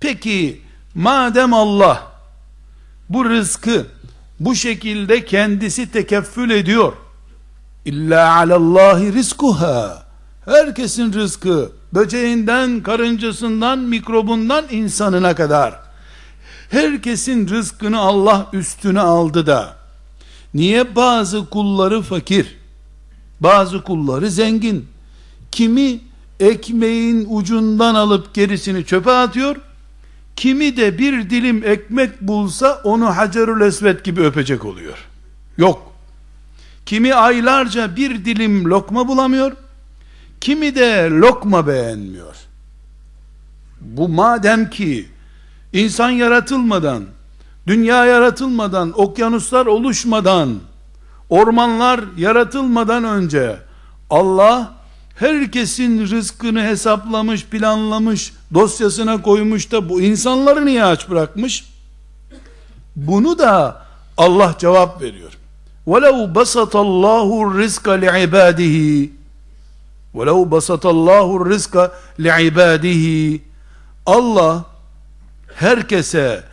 Peki madem Allah bu rızkı bu şekilde kendisi tekeffül ediyor. İlla alallahi rizkuha. Herkesin rızkı böceğinden, karıncasından, mikrobundan insanına kadar. Herkesin rızkını Allah üstüne aldı da niye bazı kulları fakir, bazı kulları zengin, kimi ekmeğin ucundan alıp gerisini çöpe atıyor, kimi de bir dilim ekmek bulsa onu Hacerül Esved gibi öpecek oluyor. Yok. Kimi aylarca bir dilim lokma bulamıyor, kimi de lokma beğenmiyor. Bu madem ki insan yaratılmadan, dünya yaratılmadan, okyanuslar oluşmadan, ormanlar yaratılmadan önce Allah herkesin rızkını hesaplamış, planlamış, dosyasına koymuş da bu insanları niye aç bırakmış? Bunu da Allah cevap veriyor. وَلَوْ بَسَطَ اللّٰهُ الرِّزْقَ لِعِبَادِهِ وَلَوْ بَسَطَ اللّٰهُ الرِّزْقَ لِعِبَادِهِ Allah herkese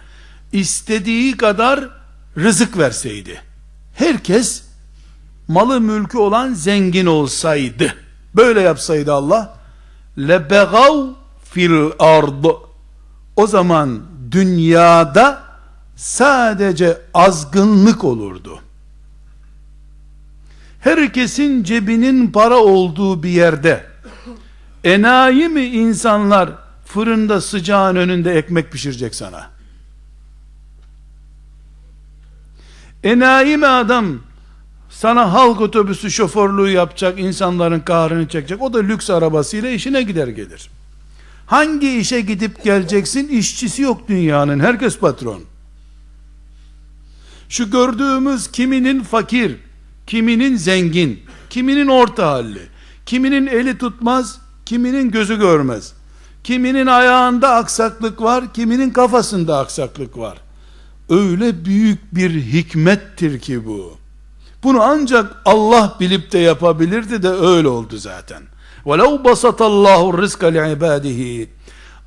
istediği kadar rızık verseydi, herkes malı mülkü olan zengin olsaydı, böyle yapsaydı Allah, lebegav fil ard. O zaman dünyada sadece azgınlık olurdu. Herkesin cebinin para olduğu bir yerde enayi mi insanlar fırında sıcağın önünde ekmek pişirecek sana? Enayi mi adam sana halk otobüsü şoförlüğü yapacak, insanların kahrını çekecek. O da lüks arabasıyla işine gider gelir. Hangi işe gidip geleceksin? İşçisi yok dünyanın. Herkes patron. Şu gördüğümüz kiminin fakir, kiminin zengin, kiminin orta halli, kiminin eli tutmaz, kiminin gözü görmez. Kiminin ayağında aksaklık var, kiminin kafasında aksaklık var. Öyle büyük bir hikmettir ki bu. Bunu ancak Allah bilip de yapabilirdi de öyle oldu zaten. وَلَوْ بَسَطَ اللّٰهُ الرِّزْقَ لِعِبَادِهِ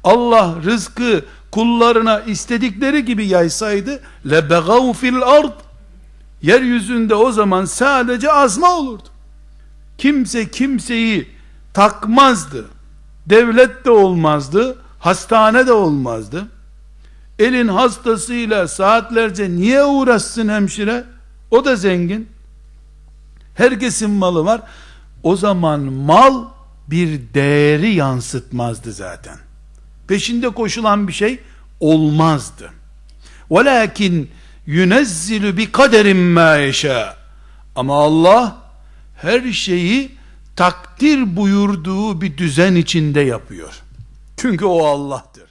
Allah rızkı kullarına istedikleri gibi yaysaydı لَبَغَوْ fil ard Yeryüzünde o zaman sadece azma olurdu. Kimse kimseyi takmazdı. Devlet de olmazdı. Hastane de olmazdı. Elin hastasıyla saatlerce niye uğraşsın hemşire? O da zengin. Herkesin malı var. O zaman mal bir değeri yansıtmazdı zaten. Peşinde koşulan bir şey olmazdı. Velakin yunezzilu bi kaderin ma yeşâ. Ama Allah her şeyi takdir buyurduğu bir düzen içinde yapıyor. Çünkü o Allah'tır.